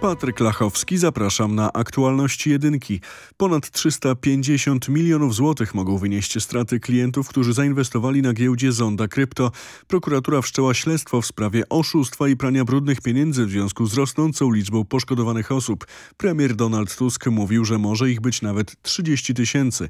Patryk Lachowski, zapraszam na aktualności jedynki. Ponad 350 milionów złotych mogą wynieść straty klientów, którzy zainwestowali na giełdzie Zonda Krypto. Prokuratura wszczęła śledztwo w sprawie oszustwa i prania brudnych pieniędzy w związku z rosnącą liczbą poszkodowanych osób. Premier Donald Tusk mówił, że może ich być nawet 30 tysięcy.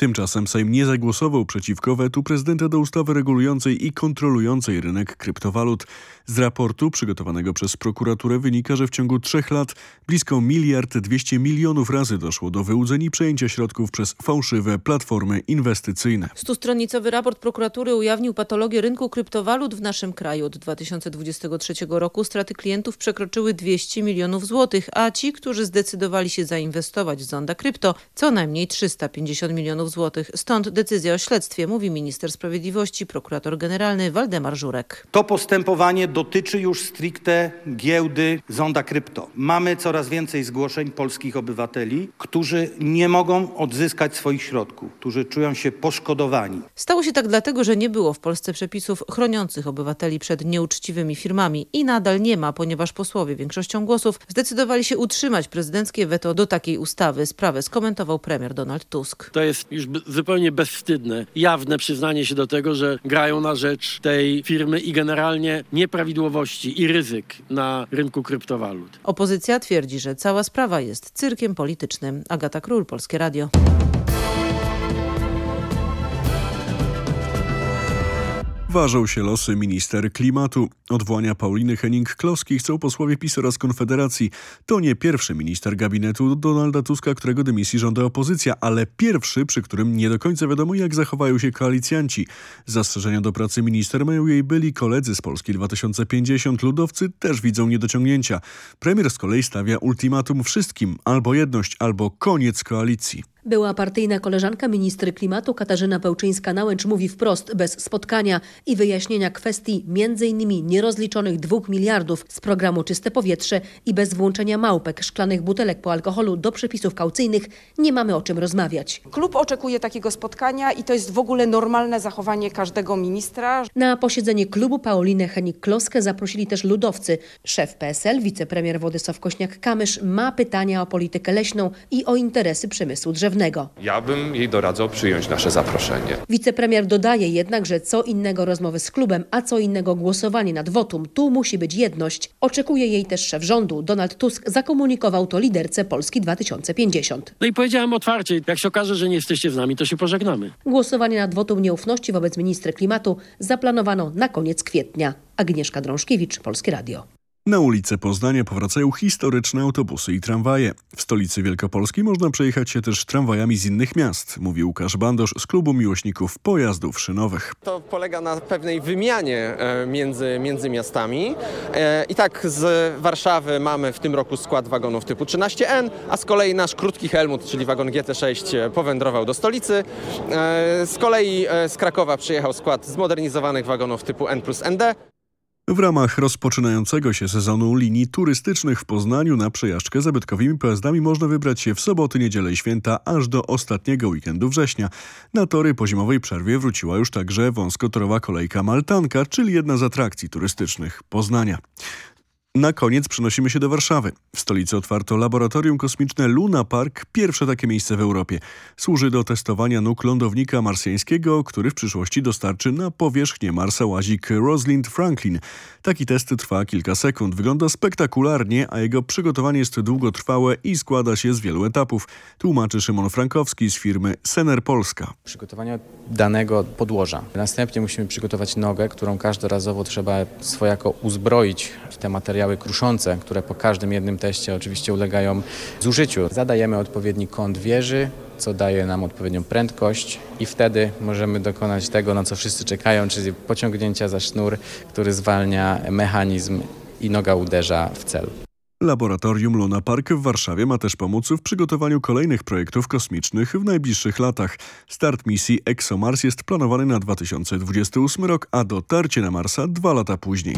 Tymczasem Sejm nie zagłosował przeciwko wetu prezydenta do ustawy regulującej i kontrolującej rynek kryptowalut. Z raportu przygotowanego przez prokuraturę wynika, że w ciągu trzech lat blisko miliard dwieście milionów razy doszło do wyłudzeń i przejęcia środków przez fałszywe platformy inwestycyjne. Stustronicowy raport prokuratury ujawnił patologię rynku kryptowalut w naszym kraju. Od 2023 roku straty klientów przekroczyły 200 milionów złotych, a ci, którzy zdecydowali się zainwestować w Zonda Krypto, co najmniej 350 milionów złotych. Stąd decyzja o śledztwie, mówi minister sprawiedliwości, prokurator generalny Waldemar Żurek. To postępowanie dotyczy już stricte giełdy Zonda Krypto. Mamy coraz więcej zgłoszeń polskich obywateli, którzy nie mogą odzyskać swoich środków, którzy czują się poszkodowani. Stało się tak dlatego, że nie było w Polsce przepisów chroniących obywateli przed nieuczciwymi firmami i nadal nie ma, ponieważ posłowie większością głosów zdecydowali się utrzymać prezydenckie weto do takiej ustawy. Sprawę skomentował premier Donald Tusk. To jest już zupełnie bezwstydne, jawne przyznanie się do tego, że grają na rzecz tej firmy i generalnie nieprawidłowości i ryzyk na rynku kryptowalut. Opozycja twierdzi, że cała sprawa jest cyrkiem politycznym. Agata Król, Polskie Radio. Ważą się losy minister klimatu. Odwołania Pauliny Henning-Kloski chcą posłowie PiS oraz Konfederacji. To nie pierwszy minister gabinetu Donalda Tuska, którego dymisji żąda opozycja, ale pierwszy, przy którym nie do końca wiadomo, jak zachowają się koalicjanci. Zastrzeżenia do pracy minister mają jej byli koledzy z Polski 2050. Ludowcy też widzą niedociągnięcia. Premier z kolei stawia ultimatum wszystkim. Albo jedność, albo koniec koalicji. Była partyjna koleżanka ministry klimatu Katarzyna Pełczyńska-Nałęcz mówi wprost, bez spotkania i wyjaśnienia kwestii m.in. nierozliczonych 2 miliardów z programu Czyste Powietrze i bez włączenia małpek szklanych butelek po alkoholu do przepisów kaucyjnych nie mamy o czym rozmawiać. Klub oczekuje takiego spotkania i to jest w ogóle normalne zachowanie każdego ministra. Na posiedzenie klubu Paulinę Henik-Kloskę zaprosili też ludowcy. Szef PSL, wicepremier Władysław Kośniak-Kamysz ma pytania o politykę leśną i o interesy przemysłu drzewnego. Ja bym jej doradzał przyjąć nasze zaproszenie. Wicepremier dodaje jednak, że co innego rozmowy z klubem, a co innego głosowanie nad wotum. Tu musi być jedność. Oczekuje jej też szef rządu. Donald Tusk zakomunikował to liderce Polski 2050. No i powiedziałem otwarcie, jak się okaże, że nie jesteście z nami, to się pożegnamy. Głosowanie nad wotum nieufności wobec ministra klimatu zaplanowano na koniec kwietnia. Agnieszka Drążkiewicz, Polskie Radio. Na ulice Poznania powracają historyczne autobusy i tramwaje. W stolicy Wielkopolski można przejechać się też tramwajami z innych miast, mówi Łukasz Bandosz z klubu miłośników pojazdów szynowych. To polega na pewnej wymianie e, między, między miastami. E, I tak z Warszawy mamy w tym roku skład wagonów typu 13N, a z kolei nasz krótki Helmut, czyli wagon GT6 powędrował do stolicy. E, Z kolei z Krakowa przyjechał skład zmodernizowanych wagonów typu N plus ND. W ramach rozpoczynającego się sezonu linii turystycznych w Poznaniu na przejażdżkę zabytkowymi pojazdami można wybrać się w soboty, niedzielę i święta aż do ostatniego weekendu września. Na tory po zimowej przerwie wróciła już także wąskotorowa kolejka Maltanka, czyli jedna z atrakcji turystycznych Poznania. Na koniec przenosimy się do Warszawy. W stolicy otwarto laboratorium kosmiczne Luna Park, pierwsze takie miejsce w Europie. Służy do testowania nóg lądownika marsjańskiego, który w przyszłości dostarczy na powierzchnię Marsa łazik Rosalind Franklin. Taki test trwa kilka sekund, wygląda spektakularnie, a jego przygotowanie jest długotrwałe i składa się z wielu etapów, tłumaczy Szymon Frankowski z firmy Sener Polska. Przygotowanie danego podłoża. Następnie musimy przygotować nogę, którą każdorazowo trzeba swojako uzbroić w te materiały kruszące, które po każdym jednym teście oczywiście ulegają zużyciu. Zadajemy odpowiedni kąt wieży, co daje nam odpowiednią prędkość i wtedy możemy dokonać tego, na co wszyscy czekają, czyli pociągnięcia za sznur, który zwalnia mechanizm i noga uderza w cel. Laboratorium Luna Park w Warszawie ma też pomóc w przygotowaniu kolejnych projektów kosmicznych w najbliższych latach. Start misji ExoMars jest planowany na 2028 rok, a dotarcie na Marsa dwa lata później.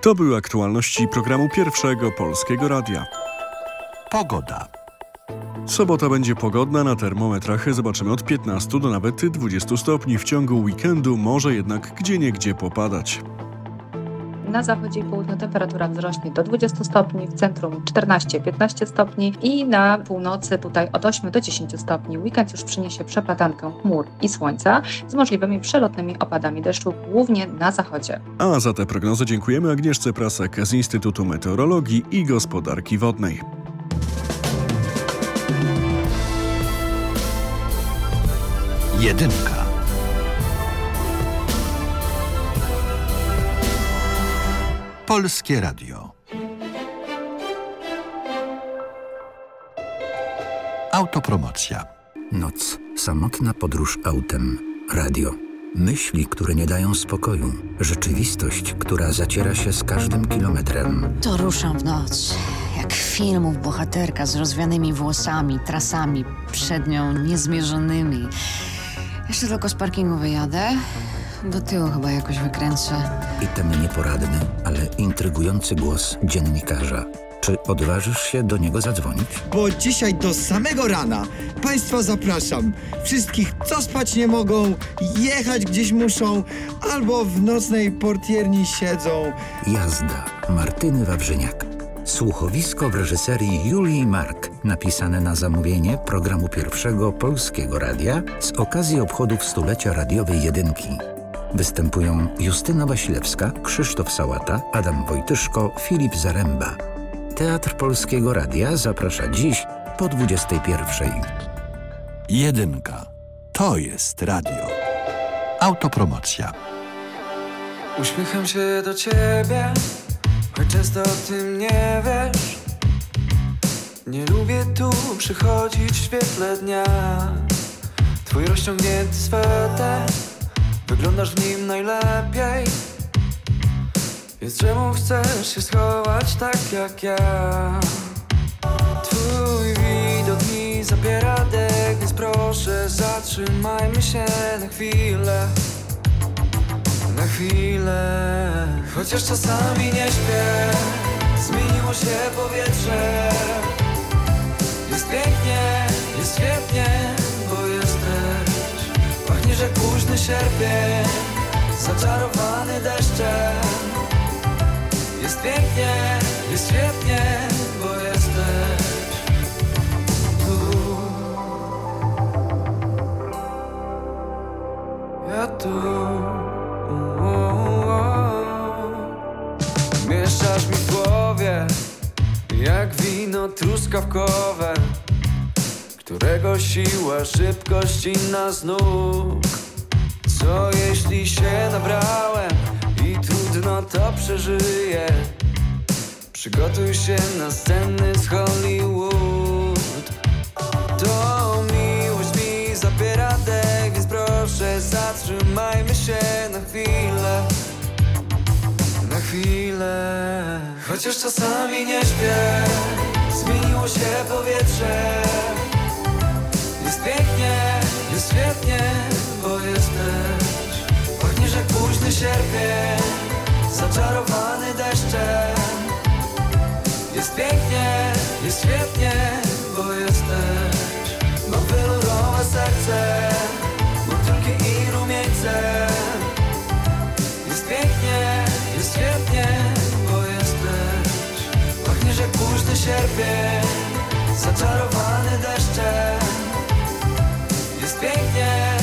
To były aktualności programu Pierwszego Polskiego Radia. Pogoda. Sobota będzie pogodna, na termometrach zobaczymy od 15 do nawet 20 stopni. W ciągu weekendu może jednak gdzieniegdzie popadać. Na zachodzie i południu temperatura wzrośnie do 20 stopni, w centrum 14-15 stopni i na północy tutaj od 8 do 10 stopni. Weekend już przyniesie przeplatankę chmur i słońca z możliwymi przelotnymi opadami deszczu, głównie na zachodzie. A za te prognozy dziękujemy Agnieszce Prasek z Instytutu Meteorologii i Gospodarki Wodnej. Jedynka. Polskie Radio. Autopromocja. Noc, samotna podróż autem, radio. Myśli, które nie dają spokoju. Rzeczywistość, która zaciera się z każdym kilometrem. To ruszam w noc. Jak filmów bohaterka z rozwianymi włosami, trasami przed nią niezmierzonymi. Jeszcze tylko z parkingu wyjadę. Do tyłu chyba jakoś wykręcę. I ten nieporadny, ale intrygujący głos dziennikarza. Czy odważysz się do niego zadzwonić? Bo dzisiaj do samego rana Państwa zapraszam. Wszystkich, co spać nie mogą, jechać gdzieś muszą, albo w nocnej portierni siedzą. Jazda Martyny Wawrzyniak. Słuchowisko w reżyserii Julii Mark, napisane na zamówienie programu pierwszego Polskiego Radia z okazji obchodów stulecia radiowej jedynki. Występują Justyna Wasilewska, Krzysztof Sałata, Adam Wojtyszko, Filip Zaręba. Teatr Polskiego Radia zaprasza dziś po 21. Jedynka. To jest radio. Autopromocja. Uśmiecham się do ciebie, choć często o tym nie wiesz. Nie lubię tu przychodzić w świetle dnia. Twój rozciągnięty sweter, wyglądasz w nim najlepiej. Więc czemu chcesz się schować tak jak ja? Twój widok mi zabiera dech, więc proszę zatrzymajmy się na chwilę. Na chwilę. Chociaż czasami nie śpię. Zmieniło się powietrze. Jest pięknie, jest świetnie, Jak późny sierpień Zaczarowany deszczem jest pięknie, jest świetnie, bo jesteś tu. Ja tu. Mieszczasz mi w głowie, jak wino truskawkowe, którego siła, szybkość inna z nóg. Co jeśli się nabrałem? i trudno to przeżyję Przygotuj się na sceny z Hollywood To miłość mi zabiera dech, więc proszę zatrzymajmy się na chwilę Na chwilę Chociaż czasami nie śpię Zmieniło się powietrze świetnie, bo jesteś. Pachniesz jak późny sierpień Zaczarowany deszczem. Jest pięknie, jest świetnie, bo jesteś. Mam wielurowe serce Motylki i rumieńce. Jest pięknie, jest świetnie, bo jesteś. Pachniesz jak późny sierpień Zaczarowany deszczem Jest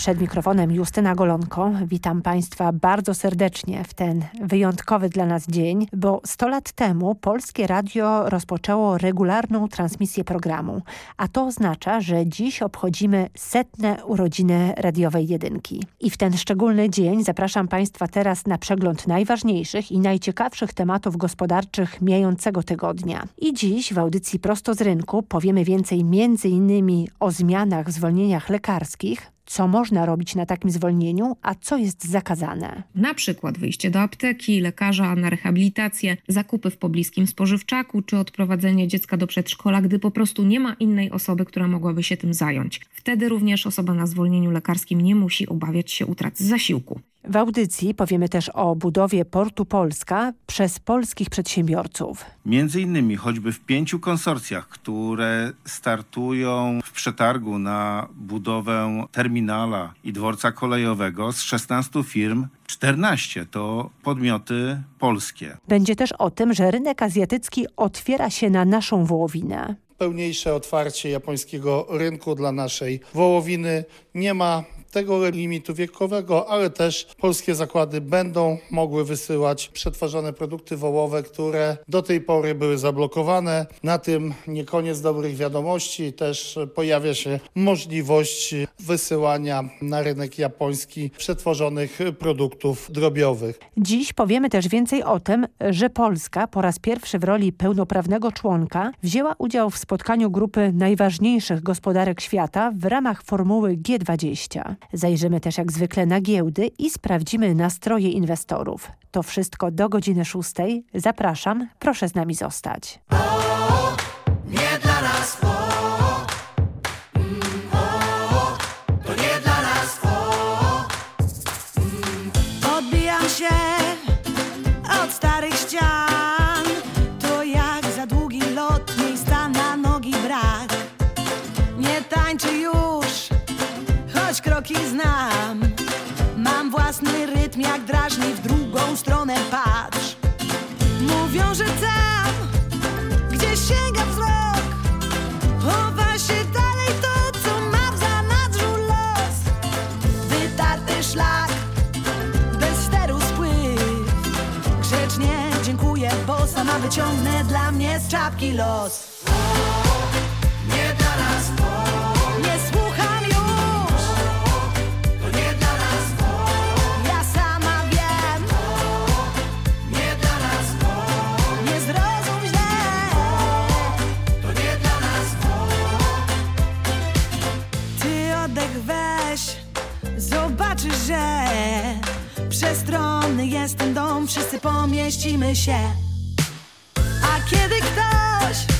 Przed mikrofonem Justyna Golonko. Witam Państwa bardzo serdecznie w ten wyjątkowy dla nas dzień, bo 100 lat temu Polskie Radio rozpoczęło regularną transmisję programu, a to oznacza, że dziś obchodzimy setne urodziny radiowej jedynki. I w ten szczególny dzień zapraszam Państwa teraz na przegląd najważniejszych i najciekawszych tematów gospodarczych mijającego tygodnia. I dziś w audycji Prosto z Rynku powiemy więcej innymi o zmianach w zwolnieniach lekarskich, co można robić na takim zwolnieniu, a co jest zakazane. Na przykład wyjście do apteki, lekarza na rehabilitację, zakupy w pobliskim spożywczaku czy odprowadzenie dziecka do przedszkola, gdy po prostu nie ma innej osoby, która mogłaby się tym zająć. Wtedy również osoba na zwolnieniu lekarskim nie musi obawiać się utraty zasiłku. W audycji powiemy też o budowie Portu Polska przez polskich przedsiębiorców. Między innymi choćby w pięciu konsorcjach, które startują w przetargu na budowę terminala i dworca kolejowego z 16 firm 14 to podmioty polskie. Będzie też o tym, że rynek azjatycki otwiera się na naszą wołowinę pełniejsze otwarcie japońskiego rynku dla naszej wołowiny. Nie ma tego limitu wiekowego, ale też polskie zakłady będą mogły wysyłać przetwarzane produkty wołowe, które do tej pory były zablokowane. Na tym nie koniec dobrych wiadomości, też pojawia się możliwość wysyłania na rynek japoński przetworzonych produktów drobiowych. Dziś powiemy też więcej o tym, że Polska po raz pierwszy w roli pełnoprawnego członka wzięła udział w spotkaniu grupy najważniejszych gospodarek świata w ramach formuły G20. Zajrzymy też jak zwykle na giełdy i sprawdzimy nastroje inwestorów. To wszystko do godziny szóstej. Zapraszam, proszę z nami zostać. O, o, nie dla nas, starych ścian. Znam. Mam własny rytm, jak drażni w drugą stronę. Patrz. Mówią, że tam, gdzie sięga wzrok Chowa się dalej to, co ma w zanadrzu los. Wytarty szlak, bez steru spływ. Grzecznie dziękuję, bo sama wyciągnę dla mnie z czapki los że Przestronny jest ten dom, wszyscy pomieścimy się. A kiedy ktoś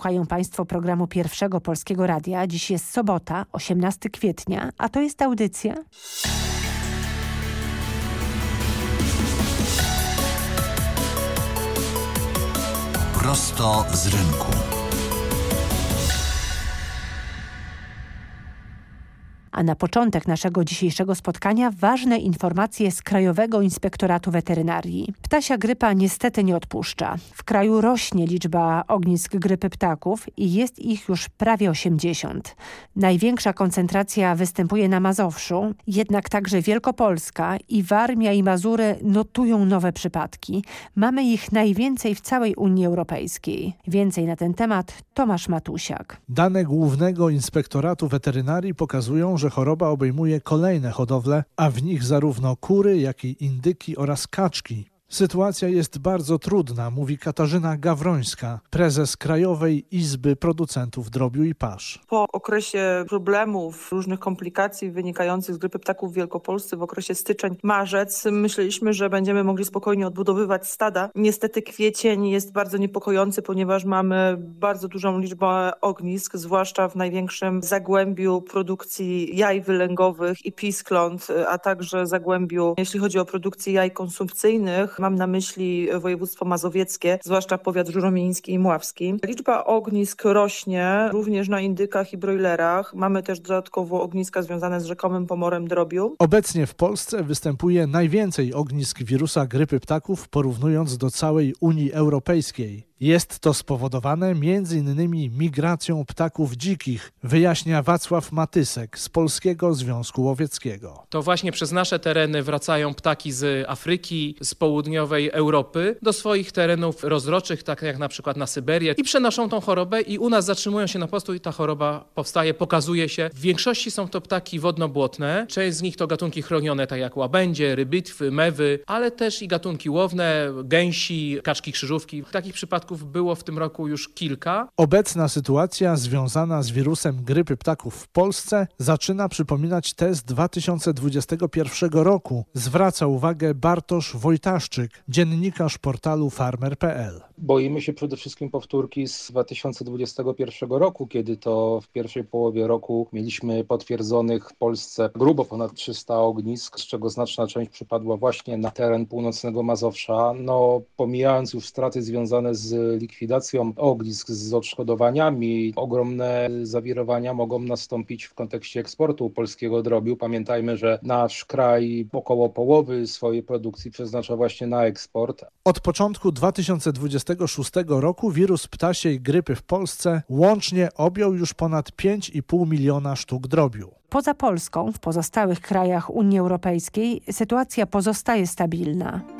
Słuchają Państwo programu Pierwszego Polskiego Radia. Dziś jest sobota, 18 kwietnia, a to jest audycja... Prosto z rynku. A na początek naszego dzisiejszego spotkania ważne informacje z Krajowego Inspektoratu Weterynarii. Ptasia grypa niestety nie odpuszcza. W kraju rośnie liczba ognisk grypy ptaków i jest ich już prawie 80. Największa koncentracja występuje na Mazowszu, jednak także Wielkopolska i Warmia i Mazury notują nowe przypadki. Mamy ich najwięcej w całej Unii Europejskiej. Więcej na ten temat Tomasz Matusiak. Dane Głównego Inspektoratu Weterynarii pokazują, że choroba obejmuje kolejne hodowle, a w nich zarówno kury, jak i indyki oraz kaczki. Sytuacja jest bardzo trudna, mówi Katarzyna Gawrońska, prezes Krajowej Izby Producentów Drobiu i Pasz. Po okresie problemów, różnych komplikacji wynikających z grypy ptaków w Wielkopolsce w okresie styczeń-marzec myśleliśmy, że będziemy mogli spokojnie odbudowywać stada. Niestety kwiecień jest bardzo niepokojący, ponieważ mamy bardzo dużą liczbę ognisk, zwłaszcza w największym zagłębiu produkcji jaj wylęgowych i piskląt, a także zagłębiu, jeśli chodzi o produkcję jaj konsumpcyjnych. Mam na myśli województwo mazowieckie, zwłaszcza powiat żuromiński i mławski. Liczba ognisk rośnie również na indykach i brojlerach. Mamy też dodatkowo ogniska związane z rzekomym pomorem drobiu. Obecnie w Polsce występuje najwięcej ognisk wirusa grypy ptaków porównując do całej Unii Europejskiej. Jest to spowodowane m.in. migracją ptaków dzikich, wyjaśnia Wacław Matysek z Polskiego Związku Łowieckiego. To właśnie przez nasze tereny wracają ptaki z Afryki, z południowej Europy do swoich terenów rozroczych, tak jak na przykład na Syberię i przenoszą tą chorobę i u nas zatrzymują się na postu i ta choroba powstaje, pokazuje się. W większości są to ptaki wodnobłotne, część z nich to gatunki chronione, tak jak łabędzie, rybytwy, mewy, ale też i gatunki łowne, gęsi, kaczki krzyżówki. Takich przypadków było w tym roku już kilka. Obecna sytuacja związana z wirusem grypy ptaków w Polsce zaczyna przypominać te z 2021 roku, zwraca uwagę Bartosz Wojtaszczyk, dziennikarz portalu farmer.pl. Boimy się przede wszystkim powtórki z 2021 roku, kiedy to w pierwszej połowie roku mieliśmy potwierdzonych w Polsce grubo ponad 300 ognisk, z czego znaczna część przypadła właśnie na teren północnego Mazowsza. No, pomijając już straty związane z likwidacją ognisk, z odszkodowaniami, ogromne zawirowania mogą nastąpić w kontekście eksportu polskiego drobiu. Pamiętajmy, że nasz kraj około połowy swojej produkcji przeznacza właśnie na eksport. Od początku 2026 roku wirus ptasiej grypy w Polsce łącznie objął już ponad 5,5 miliona sztuk drobiu. Poza Polską, w pozostałych krajach Unii Europejskiej sytuacja pozostaje stabilna.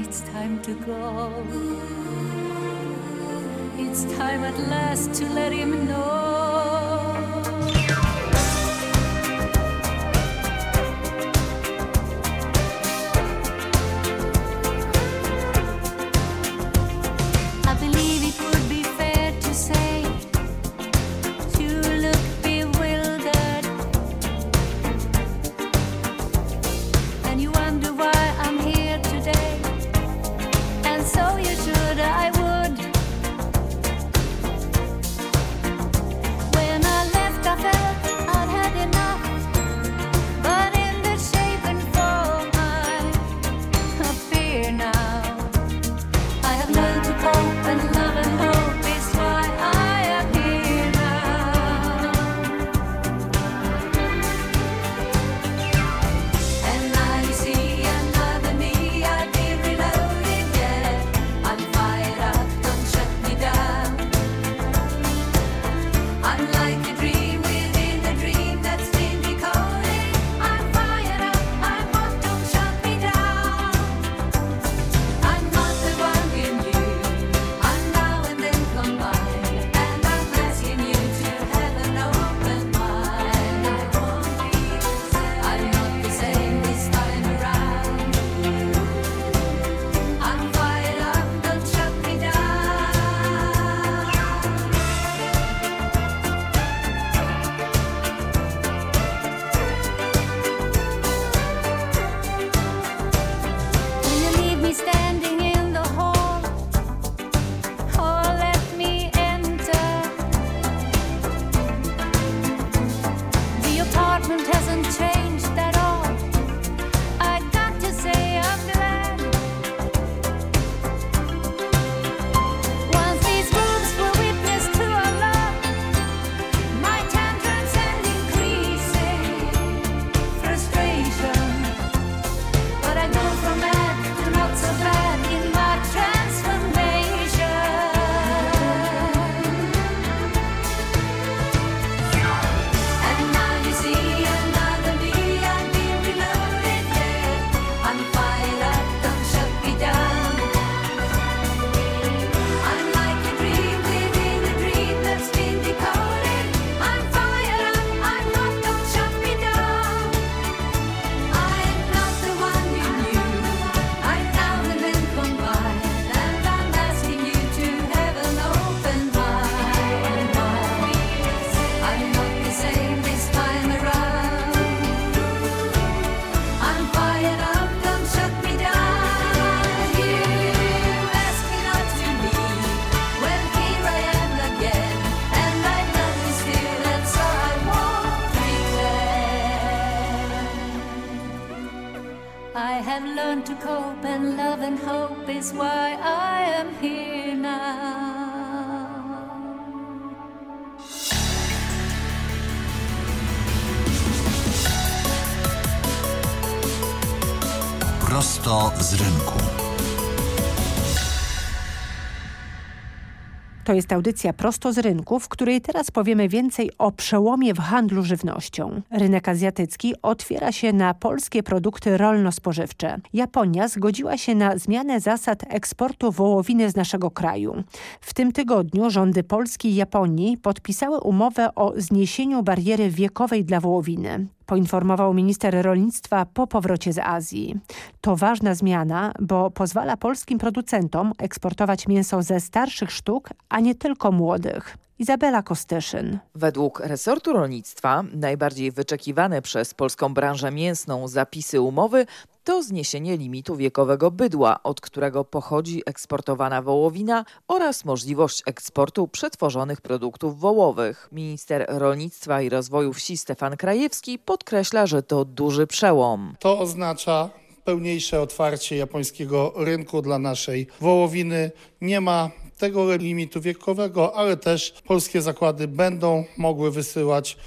it's time to go. It's time at last to let him know. Z rynku. To jest audycja prosto z rynku, w której teraz powiemy więcej o przełomie w handlu żywnością. Rynek azjatycki otwiera się na polskie produkty rolno-spożywcze. Japonia zgodziła się na zmianę zasad eksportu wołowiny z naszego kraju. W tym tygodniu rządy Polski i Japonii podpisały umowę o zniesieniu bariery wiekowej dla wołowiny poinformował minister rolnictwa po powrocie z Azji. To ważna zmiana, bo pozwala polskim producentom eksportować mięso ze starszych sztuk, a nie tylko młodych. Izabela Kostyszyn. Według resortu rolnictwa najbardziej wyczekiwane przez polską branżę mięsną zapisy umowy to zniesienie limitu wiekowego bydła, od którego pochodzi eksportowana wołowina oraz możliwość eksportu przetworzonych produktów wołowych. Minister Rolnictwa i Rozwoju Wsi Stefan Krajewski podkreśla, że to duży przełom. To oznacza pełniejsze otwarcie japońskiego rynku dla naszej wołowiny. Nie ma tego limitu wiekowego, ale też polskie zakłady będą mogły wysyłać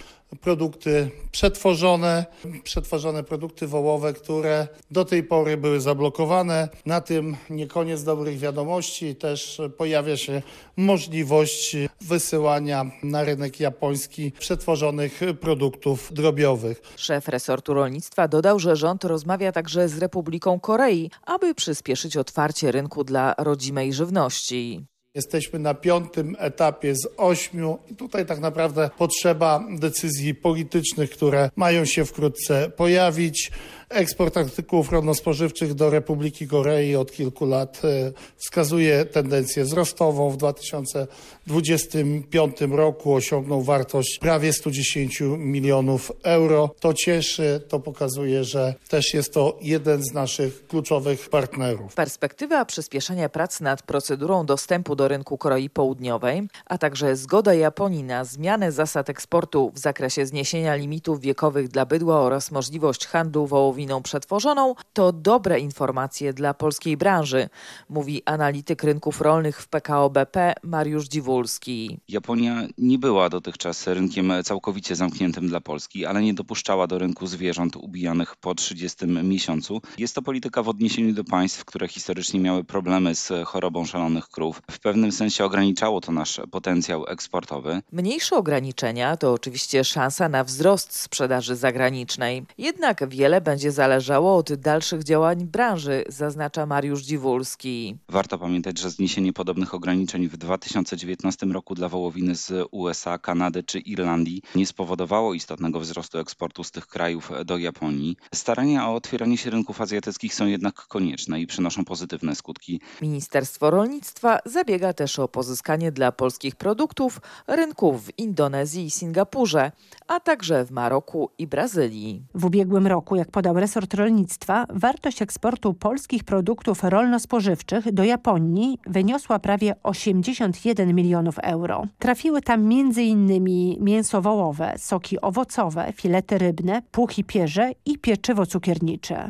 produkty przetworzone, przetworzone produkty wołowe, które do tej pory były zablokowane. Na tym nie koniec dobrych wiadomości, też pojawia się możliwość wysyłania na rynek japoński przetworzonych produktów drobiowych. Szef resortu rolnictwa dodał, że rząd rozmawia także z Republiką Korei, aby przyspieszyć otwarcie rynku dla rodzimej żywności. Jesteśmy na piątym etapie z ośmiu i tutaj tak naprawdę potrzeba decyzji politycznych, które mają się wkrótce pojawić. Eksport artykułów rolno-spożywczych do Republiki Korei od kilku lat e, wskazuje tendencję wzrostową. W 2025 roku osiągnął wartość prawie 110 milionów euro. To cieszy, to pokazuje, że też jest to jeden z naszych kluczowych partnerów. Perspektywa przyspieszenia prac nad procedurą dostępu do rynku Korei Południowej, a także zgoda Japonii na zmianę zasad eksportu w zakresie zniesienia limitów wiekowych dla bydła oraz możliwość handlu wołowiną przetworzoną to dobre informacje dla polskiej branży, mówi analityk rynków rolnych w PKO BP Mariusz Dziwulski. Japonia nie była dotychczas rynkiem całkowicie zamkniętym dla Polski, ale nie dopuszczała do rynku zwierząt ubijanych po 30 miesiącu. Jest to polityka w odniesieniu do państw, które historycznie miały problemy z chorobą szalonych krów. W pewnym sensie ograniczało to nasz potencjał eksportowy. Mniejsze ograniczenia to oczywiście szansa na wzrost sprzedaży zagranicznej. Jednak wiele będzie zależało od dalszych działań branży, zaznacza Mariusz Dziwulski. Warto pamiętać, że zniesienie podobnych ograniczeń w 2019 roku dla wołowiny z USA, Kanady czy Irlandii nie spowodowało istotnego wzrostu eksportu z tych krajów do Japonii. Starania o otwieranie się rynków azjatyckich są jednak konieczne i przynoszą pozytywne skutki. Ministerstwo Rolnictwa zabiega też o pozyskanie dla polskich produktów rynków w Indonezji i Singapurze, a także w Maroku i Brazylii. W ubiegłym roku, jak podał resort rolnictwa, wartość eksportu polskich produktów rolno-spożywczych do Japonii wyniosła prawie 81 milionów euro. Trafiły tam m.in. mięso wołowe, soki owocowe, filety rybne, puchy pierze i pieczywo cukiernicze.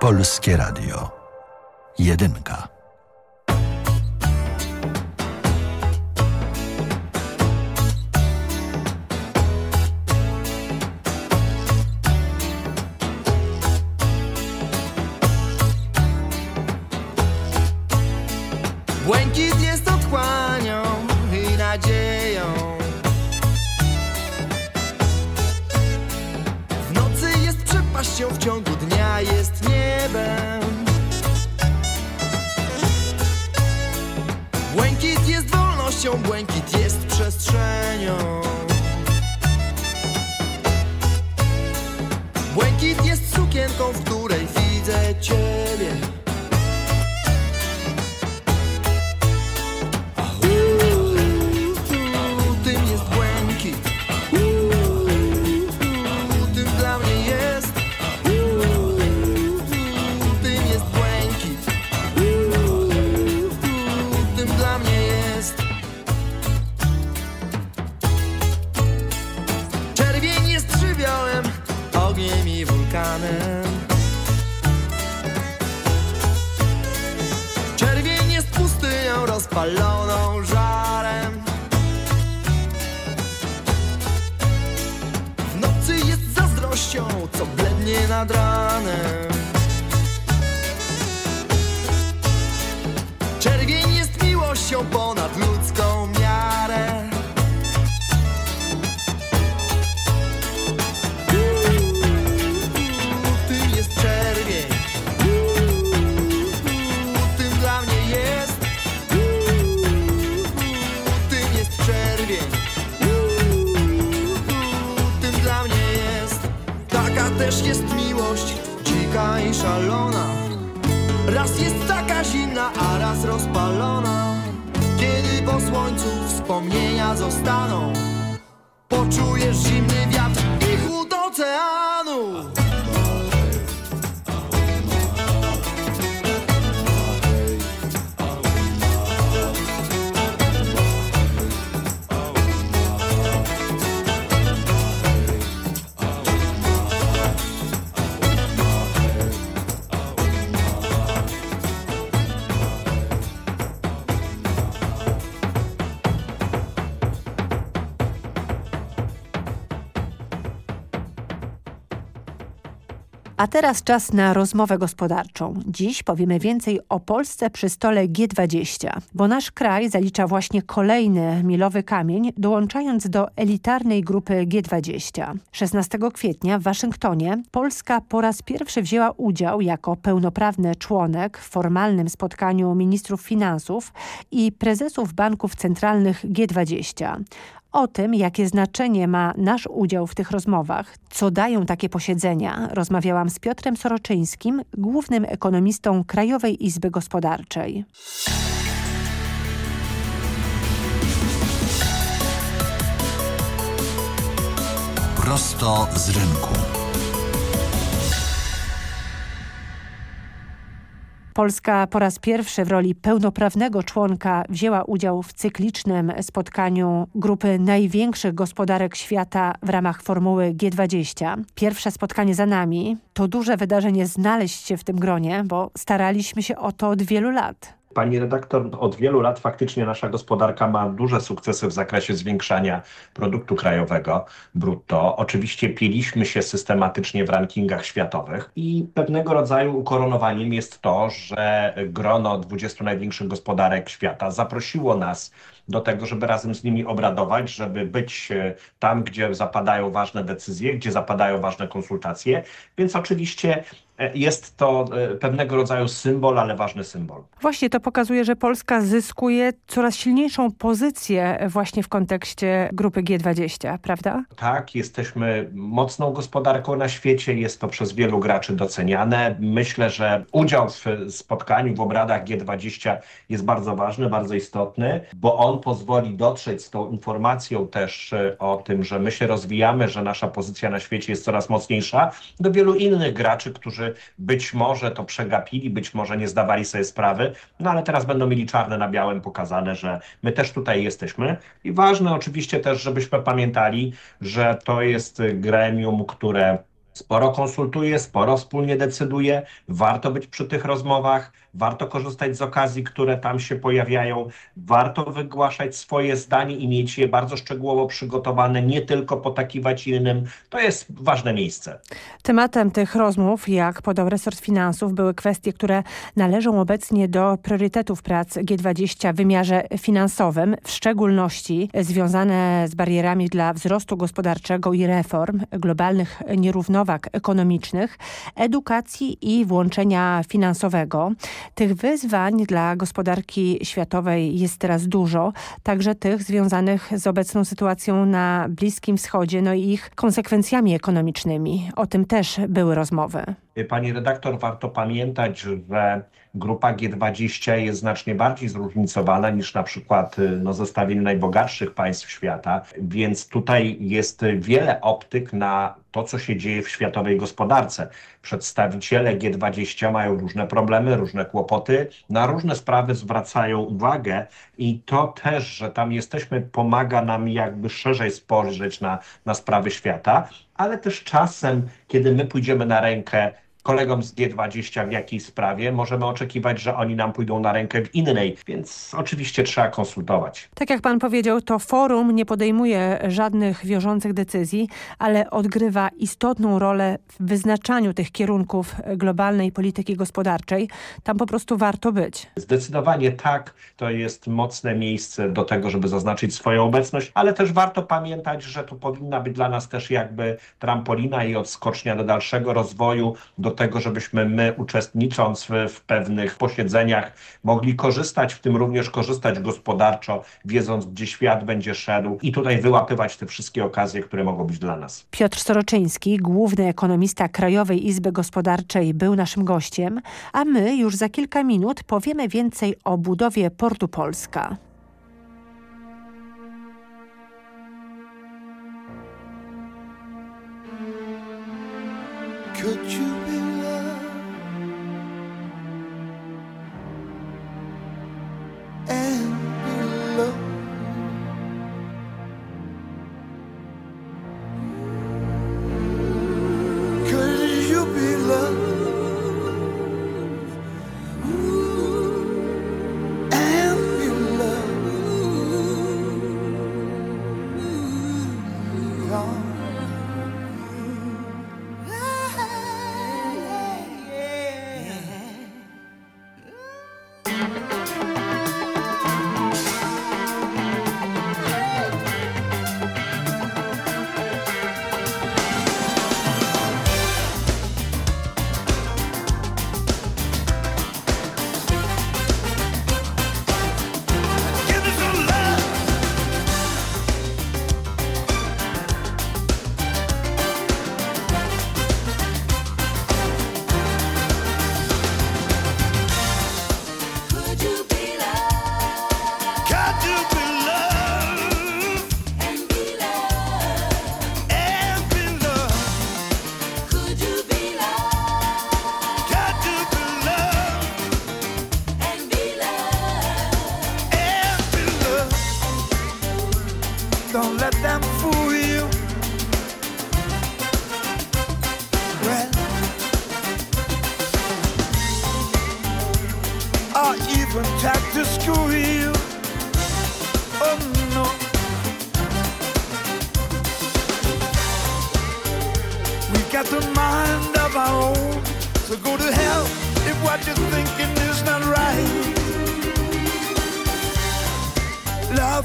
Polskie Radio. Jedynka. Błękit jest otchłanią i nadzieją. W nocy jest przepaścią, w ciągu dnia jest niebem. Błękit jest wolnością, błękit jest przestrzenią. Błękit jest sukienką, w której widzę Ciebie rozpaloną żarem. W nocy jest zazdrością, co blednie nad ranem. Czerwień jest miłością ponad ludzką A teraz czas na rozmowę gospodarczą. Dziś powiemy więcej o Polsce przy stole G20, bo nasz kraj zalicza właśnie kolejny milowy kamień, dołączając do elitarnej grupy G20. 16 kwietnia w Waszyngtonie Polska po raz pierwszy wzięła udział jako pełnoprawny członek w formalnym spotkaniu ministrów finansów i prezesów banków centralnych G20. O tym, jakie znaczenie ma nasz udział w tych rozmowach, co dają takie posiedzenia, rozmawiałam z Piotrem Soroczyńskim, głównym ekonomistą Krajowej Izby Gospodarczej. Prosto z rynku. Polska po raz pierwszy w roli pełnoprawnego członka wzięła udział w cyklicznym spotkaniu grupy największych gospodarek świata w ramach formuły G20. Pierwsze spotkanie za nami. To duże wydarzenie znaleźć się w tym gronie, bo staraliśmy się o to od wielu lat. Pani redaktor, od wielu lat faktycznie nasza gospodarka ma duże sukcesy w zakresie zwiększania produktu krajowego brutto. Oczywiście piliśmy się systematycznie w rankingach światowych i pewnego rodzaju ukoronowaniem jest to, że grono 20 największych gospodarek świata zaprosiło nas do tego, żeby razem z nimi obradować, żeby być e, tam, gdzie zapadają ważne decyzje, gdzie zapadają ważne konsultacje. Więc oczywiście jest to e, pewnego rodzaju symbol, ale ważny symbol. Właśnie to pokazuje, że Polska zyskuje coraz silniejszą pozycję właśnie w kontekście grupy G20, prawda? Tak, jesteśmy mocną gospodarką na świecie, jest to przez wielu graczy doceniane. Myślę, że udział w spotkaniu, w obradach G20 jest bardzo ważny, bardzo istotny, bo on pozwoli dotrzeć z tą informacją też e, o tym, że my się rozwijamy, że nasza pozycja na świecie jest coraz mocniejsza, do wielu innych graczy, którzy być może to przegapili, być może nie zdawali sobie sprawy, no ale teraz będą mieli czarne na białym pokazane, że my też tutaj jesteśmy. I ważne oczywiście też, żebyśmy pamiętali, że to jest gremium, które sporo konsultuje, sporo wspólnie decyduje. Warto być przy tych rozmowach, warto korzystać z okazji, które tam się pojawiają, warto wygłaszać swoje zdanie i mieć je bardzo szczegółowo przygotowane, nie tylko potakiwać innym. To jest ważne miejsce. Tematem tych rozmów, jak podał resort finansów, były kwestie, które należą obecnie do priorytetów prac G20 w wymiarze finansowym, w szczególności związane z barierami dla wzrostu gospodarczego i reform, globalnych nierównowag ekonomicznych, edukacji i włączenia finansowego. Tych wyzwań dla gospodarki światowej jest teraz dużo, także tych związanych z obecną sytuacją na Bliskim Wschodzie, no i ich konsekwencjami ekonomicznymi. O tym też były rozmowy. Pani redaktor, warto pamiętać, że grupa G20 jest znacznie bardziej zróżnicowana niż na przykład no, zestawienie najbogatszych państw świata, więc tutaj jest wiele optyk na to, co się dzieje w światowej gospodarce. Przedstawiciele G20 mają różne problemy, różne kłopoty, na różne sprawy zwracają uwagę i to też, że tam jesteśmy, pomaga nam jakby szerzej spojrzeć na, na sprawy świata, ale też czasem, kiedy my pójdziemy na rękę kolegom z G20 w jakiejś sprawie, możemy oczekiwać, że oni nam pójdą na rękę w innej, więc oczywiście trzeba konsultować. Tak jak pan powiedział, to forum nie podejmuje żadnych wiążących decyzji, ale odgrywa istotną rolę w wyznaczaniu tych kierunków globalnej polityki gospodarczej. Tam po prostu warto być. Zdecydowanie tak, to jest mocne miejsce do tego, żeby zaznaczyć swoją obecność, ale też warto pamiętać, że to powinna być dla nas też jakby trampolina i odskocznia do dalszego rozwoju, do tego, żebyśmy my uczestnicząc w, w pewnych posiedzeniach mogli korzystać, w tym również korzystać gospodarczo, wiedząc gdzie świat będzie szedł i tutaj wyłapywać te wszystkie okazje, które mogą być dla nas. Piotr Soroczyński, główny ekonomista Krajowej Izby Gospodarczej był naszym gościem, a my już za kilka minut powiemy więcej o budowie Portu Polska. Could you be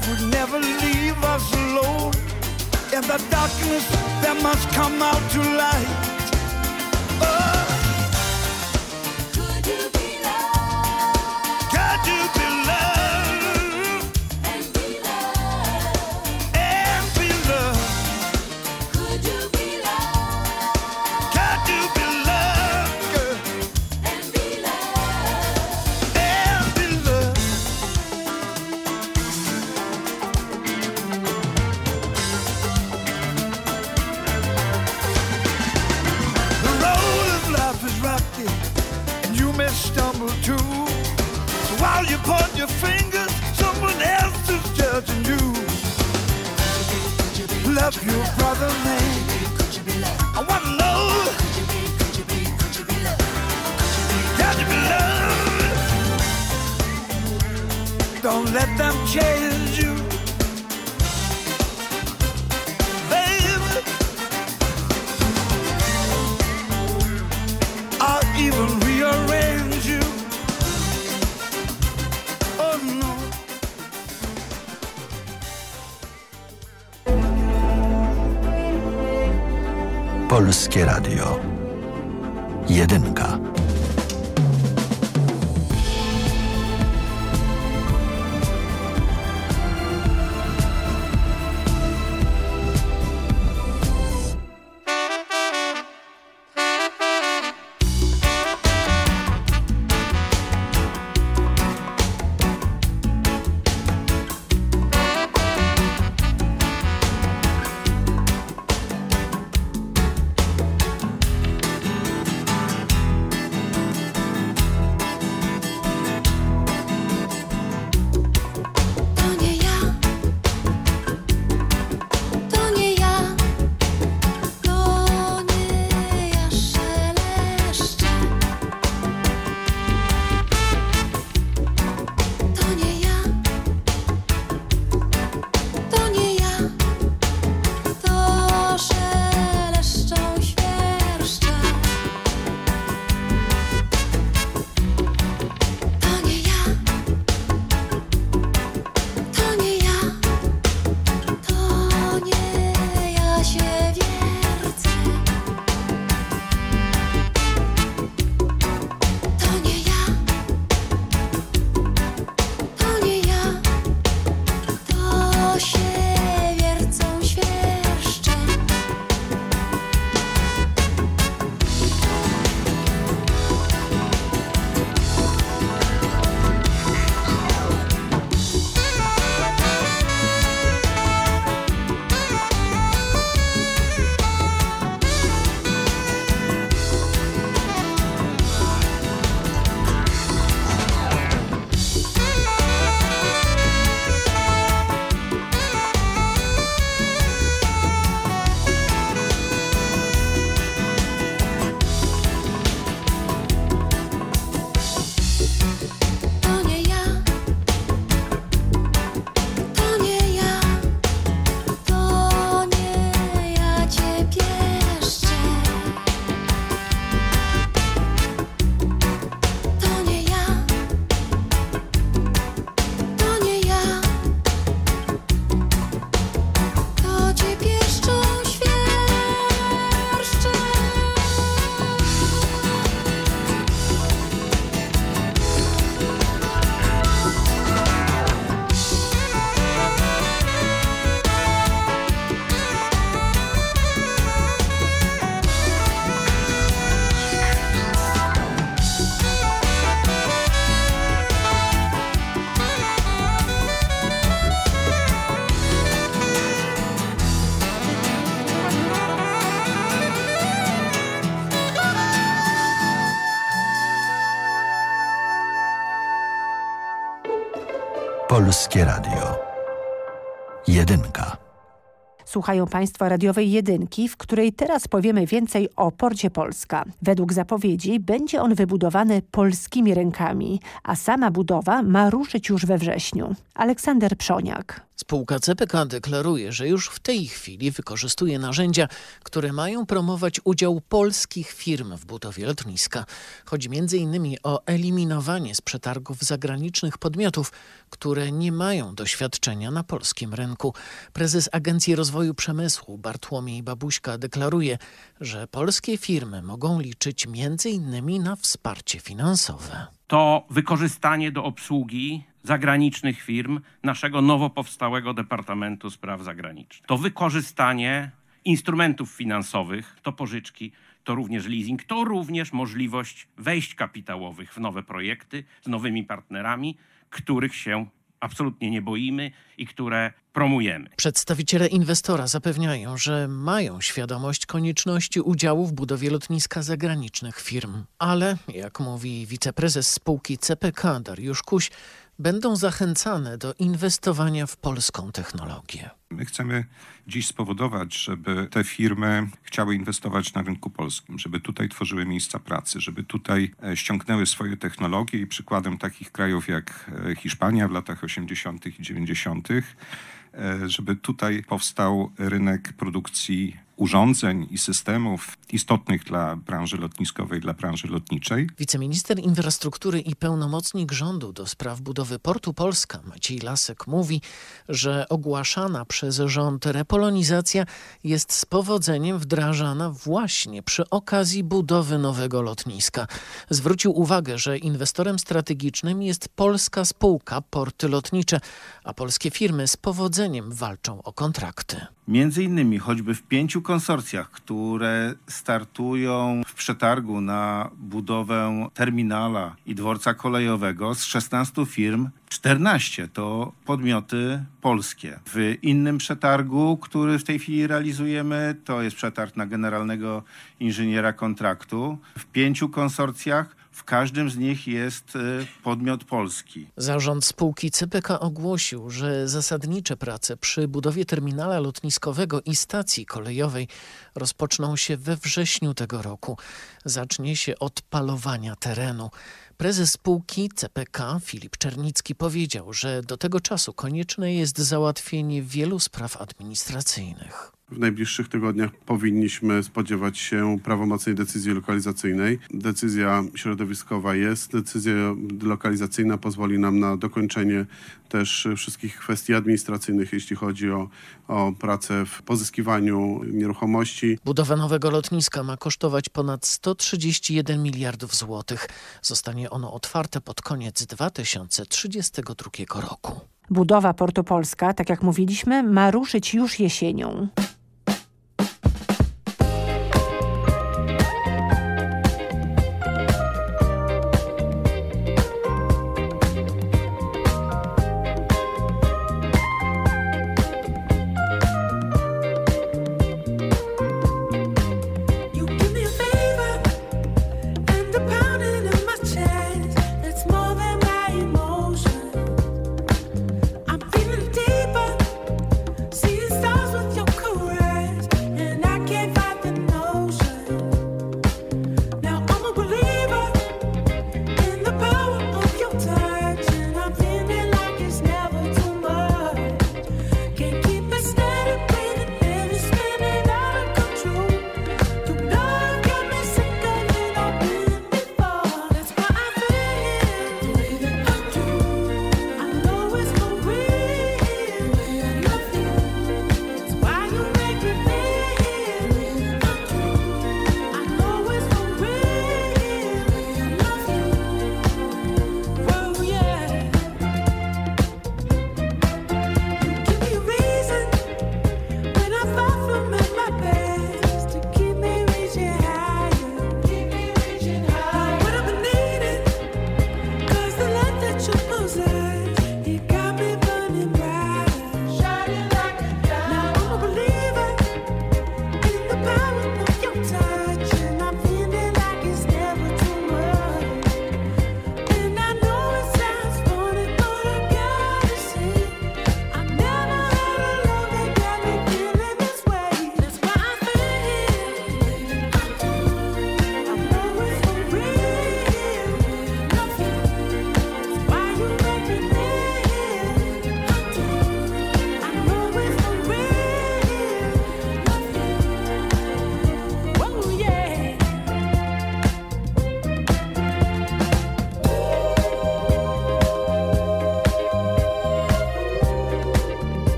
Love would never leave us alone. In the darkness, there must come out to light. Polskie Polskie Radio. Jedynka. Słuchają Państwo radiowej jedynki, w której teraz powiemy więcej o Porcie Polska. Według zapowiedzi będzie on wybudowany polskimi rękami, a sama budowa ma ruszyć już we wrześniu. Aleksander Przoniak. Spółka CPK deklaruje, że już w tej chwili wykorzystuje narzędzia, które mają promować udział polskich firm w budowie lotniska. Chodzi m.in. o eliminowanie z przetargów zagranicznych podmiotów, które nie mają doświadczenia na polskim rynku. Prezes Agencji Rozwoju Przemysłu Bartłomiej Babuśka deklaruje, że polskie firmy mogą liczyć m.in. na wsparcie finansowe. To wykorzystanie do obsługi zagranicznych firm naszego nowo powstałego Departamentu Spraw Zagranicznych. To wykorzystanie instrumentów finansowych, to pożyczki, to również leasing, to również możliwość wejść kapitałowych w nowe projekty z nowymi partnerami, których się absolutnie nie boimy i które promujemy. Przedstawiciele inwestora zapewniają, że mają świadomość konieczności udziału w budowie lotniska zagranicznych firm. Ale, jak mówi wiceprezes spółki CPK Dariusz Kuś, będą zachęcane do inwestowania w polską technologię. My chcemy dziś spowodować, żeby te firmy chciały inwestować na rynku polskim, żeby tutaj tworzyły miejsca pracy, żeby tutaj e, ściągnęły swoje technologie i przykładem takich krajów jak e, Hiszpania w latach 80. i 90., e, żeby tutaj powstał rynek produkcji urządzeń i systemów istotnych dla branży lotniskowej, dla branży lotniczej. Wiceminister infrastruktury i pełnomocnik rządu do spraw budowy Portu Polska Maciej Lasek mówi, że ogłaszana przez rząd repolonizacja jest z powodzeniem wdrażana właśnie przy okazji budowy nowego lotniska. Zwrócił uwagę, że inwestorem strategicznym jest polska spółka Porty Lotnicze, a polskie firmy z powodzeniem walczą o kontrakty. Między innymi choćby w pięciu konsorcjach, które startują w przetargu na budowę terminala i dworca kolejowego z 16 firm 14 to podmioty polskie. W innym przetargu, który w tej chwili realizujemy, to jest przetarg na generalnego inżyniera kontraktu. W pięciu konsorcjach w każdym z nich jest y, podmiot polski. Zarząd spółki CPK ogłosił, że zasadnicze prace przy budowie terminala lotniskowego i stacji kolejowej rozpoczną się we wrześniu tego roku. Zacznie się od palowania terenu. Prezes spółki CPK Filip Czernicki powiedział, że do tego czasu konieczne jest załatwienie wielu spraw administracyjnych. W najbliższych tygodniach powinniśmy spodziewać się prawomocnej decyzji lokalizacyjnej. Decyzja środowiskowa jest. Decyzja lokalizacyjna pozwoli nam na dokończenie też wszystkich kwestii administracyjnych, jeśli chodzi o, o pracę w pozyskiwaniu nieruchomości. Budowa nowego lotniska ma kosztować ponad 131 miliardów złotych. Zostanie ono otwarte pod koniec 2032 roku. Budowa Portu Polska, tak jak mówiliśmy, ma ruszyć już jesienią.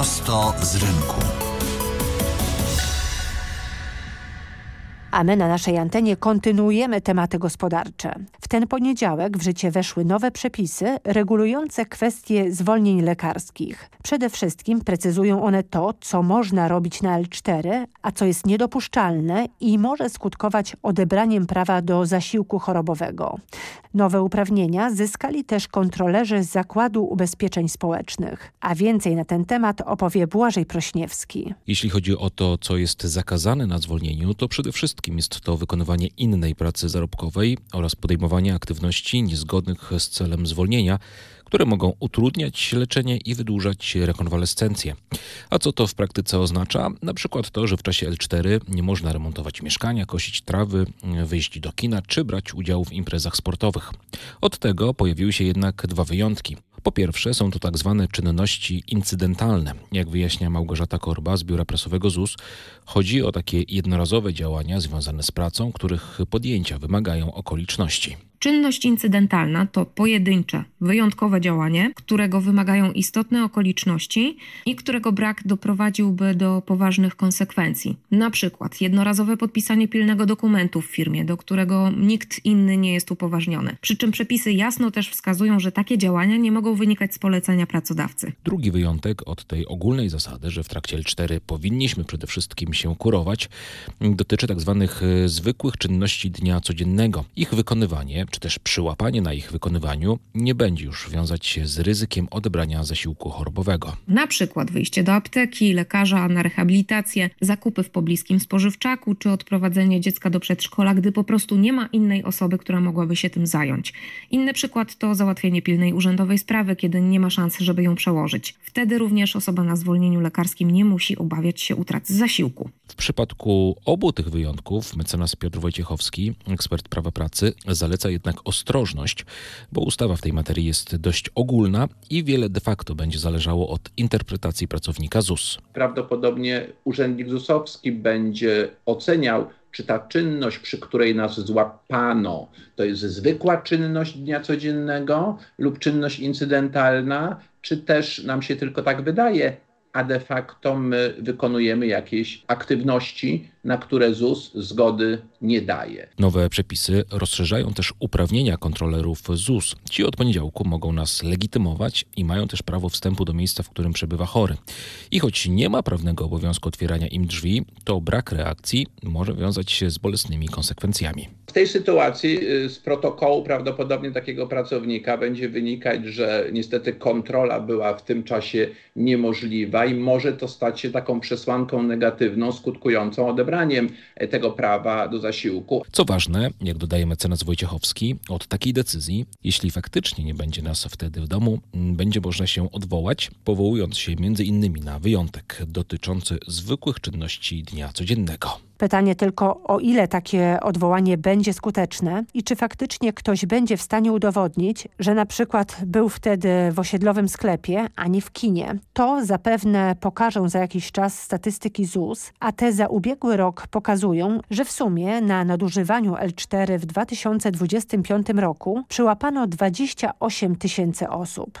Prosto z rynku. A my na naszej antenie kontynuujemy tematy gospodarcze. Ten poniedziałek w życie weszły nowe przepisy regulujące kwestie zwolnień lekarskich. Przede wszystkim precyzują one to, co można robić na L4, a co jest niedopuszczalne i może skutkować odebraniem prawa do zasiłku chorobowego. Nowe uprawnienia zyskali też kontrolerzy z Zakładu Ubezpieczeń Społecznych. A więcej na ten temat opowie Błażej Prośniewski. Jeśli chodzi o to, co jest zakazane na zwolnieniu, to przede wszystkim jest to wykonywanie innej pracy zarobkowej oraz podejmowanie aktywności niezgodnych z celem zwolnienia, które mogą utrudniać leczenie i wydłużać rekonwalescencję. A co to w praktyce oznacza? Na przykład to, że w czasie L4 nie można remontować mieszkania, kosić trawy, wyjść do kina czy brać udziału w imprezach sportowych. Od tego pojawiły się jednak dwa wyjątki. Po pierwsze są to tak zwane czynności incydentalne. Jak wyjaśnia Małgorzata Korba z Biura Prasowego ZUS, chodzi o takie jednorazowe działania związane z pracą, których podjęcia wymagają okoliczności. Czynność incydentalna to pojedyncze, wyjątkowe działanie, którego wymagają istotne okoliczności i którego brak doprowadziłby do poważnych konsekwencji. Na przykład jednorazowe podpisanie pilnego dokumentu w firmie, do którego nikt inny nie jest upoważniony. Przy czym przepisy jasno też wskazują, że takie działania nie mogą wynikać z polecenia pracodawcy. Drugi wyjątek od tej ogólnej zasady, że w trakcie L4 powinniśmy przede wszystkim się kurować, dotyczy tak zwanych zwykłych czynności dnia codziennego. Ich wykonywanie czy też przyłapanie na ich wykonywaniu nie będzie już wiązać się z ryzykiem odebrania zasiłku chorobowego. Na przykład wyjście do apteki, lekarza na rehabilitację, zakupy w pobliskim spożywczaku czy odprowadzenie dziecka do przedszkola, gdy po prostu nie ma innej osoby, która mogłaby się tym zająć. Inny przykład to załatwienie pilnej urzędowej sprawy, kiedy nie ma szansy, żeby ją przełożyć. Wtedy również osoba na zwolnieniu lekarskim nie musi obawiać się utraty zasiłku. W przypadku obu tych wyjątków mecenas Piotr Wojciechowski, ekspert prawa pracy, zaleca jednak ostrożność, bo ustawa w tej materii jest dość ogólna i wiele de facto będzie zależało od interpretacji pracownika ZUS. Prawdopodobnie urzędnik ZUS-owski będzie oceniał, czy ta czynność, przy której nas złapano, to jest zwykła czynność dnia codziennego lub czynność incydentalna, czy też nam się tylko tak wydaje, a de facto my wykonujemy jakieś aktywności, na które ZUS zgody nie daje. Nowe przepisy rozszerzają też uprawnienia kontrolerów ZUS. Ci od poniedziałku mogą nas legitymować i mają też prawo wstępu do miejsca, w którym przebywa chory. I choć nie ma prawnego obowiązku otwierania im drzwi, to brak reakcji może wiązać się z bolesnymi konsekwencjami. W tej sytuacji z protokołu prawdopodobnie takiego pracownika będzie wynikać, że niestety kontrola była w tym czasie niemożliwa i może to stać się taką przesłanką negatywną, skutkującą odebraniem tego prawa do zasiłku. Co ważne, jak dodaje mecenas Wojciechowski, od takiej decyzji, jeśli faktycznie nie będzie nas wtedy w domu, będzie można się odwołać, powołując się między innymi na wyjątek dotyczący zwykłych czynności dnia codziennego. Pytanie tylko, o ile takie odwołanie będzie skuteczne i czy faktycznie ktoś będzie w stanie udowodnić, że na przykład był wtedy w osiedlowym sklepie, a nie w kinie. To zapewne pokażą za jakiś czas statystyki ZUS, a te za ubiegły rok pokazują, że w sumie na nadużywaniu L4 w 2025 roku przyłapano 28 tysięcy osób.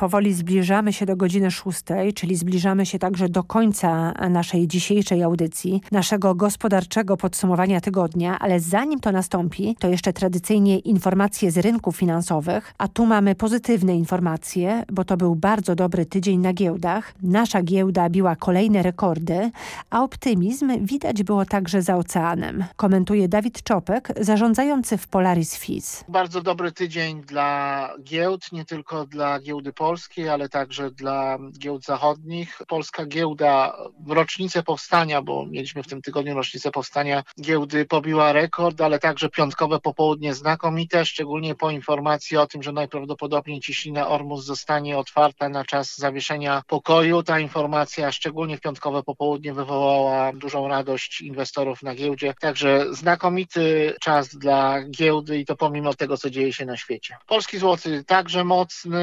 Powoli zbliżamy się do godziny szóstej, czyli zbliżamy się także do końca naszej dzisiejszej audycji, naszego gospodarczego podsumowania tygodnia, ale zanim to nastąpi, to jeszcze tradycyjnie informacje z rynków finansowych, a tu mamy pozytywne informacje, bo to był bardzo dobry tydzień na giełdach. Nasza giełda biła kolejne rekordy, a optymizm widać było także za oceanem. Komentuje Dawid Czopek, zarządzający w Polaris FIS. Bardzo dobry tydzień dla giełd, nie tylko dla giełdy Polskiej, polskiej, ale także dla giełd zachodnich. Polska giełda w rocznicę powstania, bo mieliśmy w tym tygodniu rocznicę powstania giełdy, pobiła rekord, ale także piątkowe popołudnie znakomite, szczególnie po informacji o tym, że najprawdopodobniej ciśnina Ormus zostanie otwarta na czas zawieszenia pokoju. Ta informacja, szczególnie w piątkowe popołudnie, wywołała dużą radość inwestorów na giełdzie. Także znakomity czas dla giełdy i to pomimo tego, co dzieje się na świecie. Polski złoty także mocny,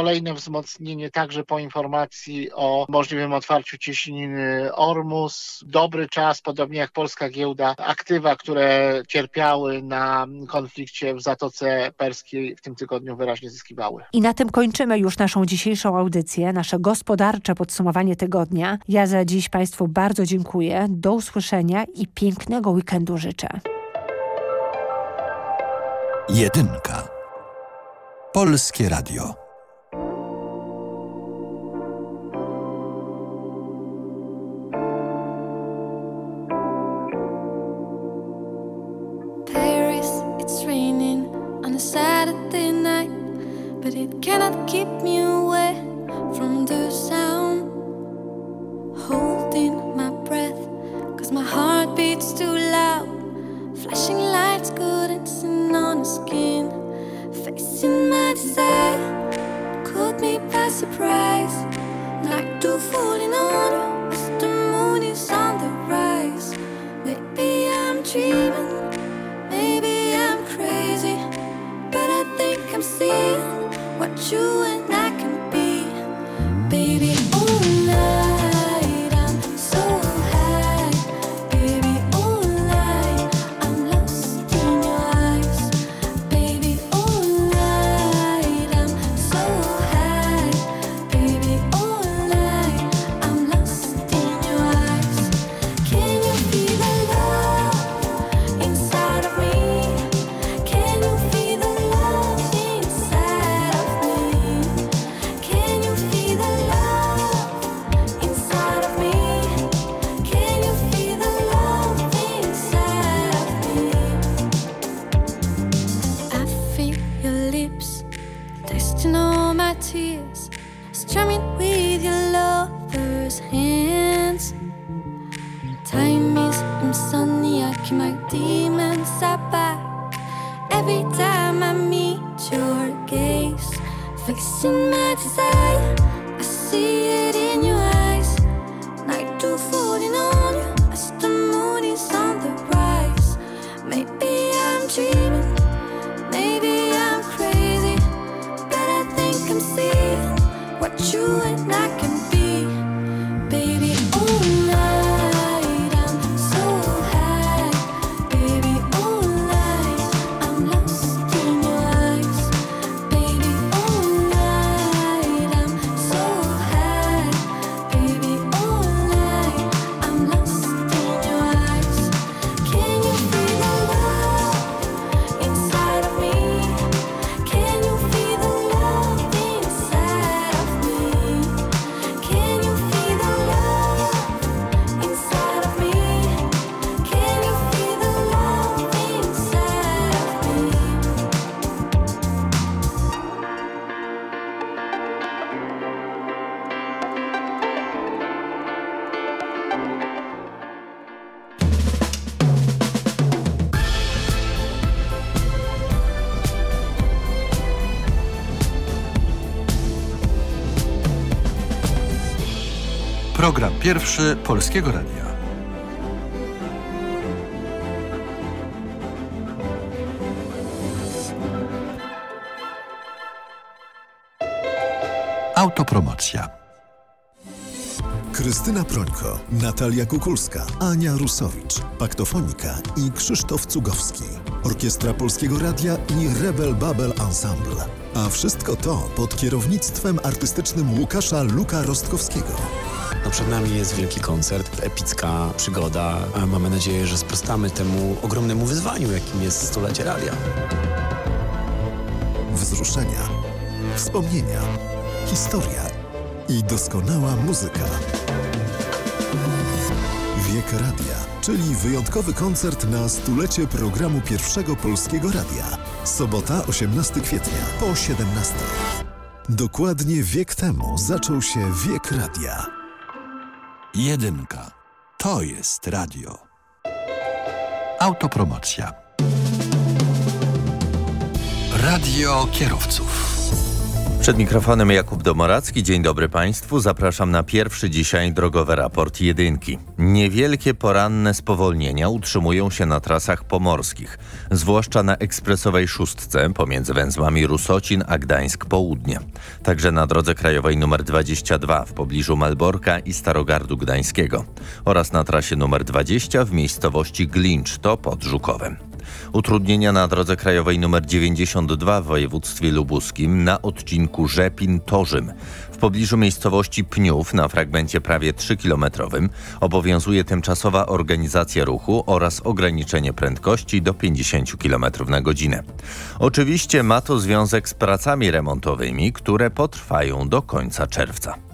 Kolejne wzmocnienie także po informacji o możliwym otwarciu cieśniny Ormus. Dobry czas, podobnie jak polska giełda, aktywa, które cierpiały na konflikcie w Zatoce Perskiej w tym tygodniu wyraźnie zyskiwały. I na tym kończymy już naszą dzisiejszą audycję, nasze gospodarcze podsumowanie tygodnia. Ja za dziś Państwu bardzo dziękuję. Do usłyszenia i pięknego weekendu życzę. Jedynka. Polskie Radio. It cannot keep me away from the sound. Holding my breath, cause my heart beats too loud. Flashing lights couldn't sin on the skin. Facing my desire, caught me by surprise. You Program pierwszy Polskiego Radia. Autopromocja. Krystyna Prońko, Natalia Kukulska, Ania Rusowicz, Paktofonika i Krzysztof Cugowski. Orkiestra Polskiego Radia i Rebel Babel Ensemble. A wszystko to pod kierownictwem artystycznym Łukasza Luka Rostkowskiego. No przed nami jest wielki koncert, epicka przygoda. Mamy nadzieję, że sprostamy temu ogromnemu wyzwaniu, jakim jest stulecie radia. Wzruszenia, wspomnienia, historia i doskonała muzyka. Wiek Radia, czyli wyjątkowy koncert na stulecie programu Pierwszego Polskiego Radia. Sobota, 18 kwietnia po 17. Dokładnie wiek temu zaczął się Wiek Radia. Jedynka. To jest radio. Autopromocja. Radio kierowców. Przed mikrofonem Jakub Domoracki. Dzień dobry Państwu. Zapraszam na pierwszy dzisiaj drogowy raport jedynki. Niewielkie poranne spowolnienia utrzymują się na trasach pomorskich, zwłaszcza na ekspresowej szóstce pomiędzy węzłami Rusocin a Gdańsk Południe. Także na drodze krajowej nr 22 w pobliżu Malborka i Starogardu Gdańskiego oraz na trasie nr 20 w miejscowości Glincz, to pod Żukowem. Utrudnienia na drodze krajowej nr 92 w województwie lubuskim na odcinku Rzepin-Torzym. W pobliżu miejscowości Pniów na fragmencie prawie 3-kilometrowym obowiązuje tymczasowa organizacja ruchu oraz ograniczenie prędkości do 50 km na godzinę. Oczywiście ma to związek z pracami remontowymi, które potrwają do końca czerwca.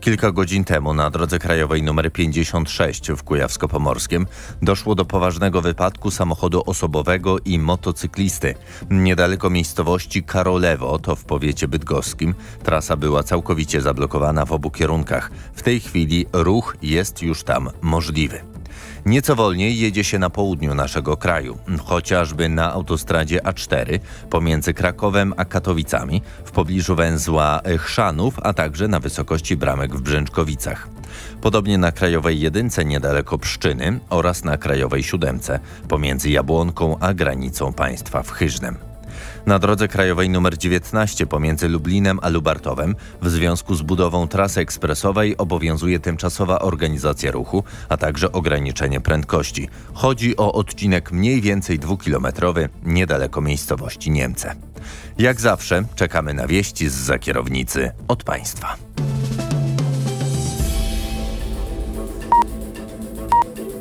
Kilka godzin temu na drodze krajowej nr 56 w Kujawsko-Pomorskiem doszło do poważnego wypadku samochodu osobowego i motocyklisty. Niedaleko miejscowości Karolewo, to w powiecie bydgoskim, trasa była całkowicie zablokowana w obu kierunkach. W tej chwili ruch jest już tam możliwy. Nieco wolniej jedzie się na południu naszego kraju, chociażby na autostradzie A4 pomiędzy Krakowem a Katowicami, w pobliżu węzła Chrzanów, a także na wysokości bramek w Brzęczkowicach. Podobnie na Krajowej Jedynce niedaleko Pszczyny oraz na Krajowej Siódemce pomiędzy Jabłonką a granicą państwa w Chyżnem. Na drodze krajowej nr 19 pomiędzy Lublinem a Lubartowem w związku z budową trasy ekspresowej obowiązuje tymczasowa organizacja ruchu, a także ograniczenie prędkości. Chodzi o odcinek mniej więcej dwukilometrowy niedaleko miejscowości Niemce. Jak zawsze czekamy na wieści z za kierownicy od państwa.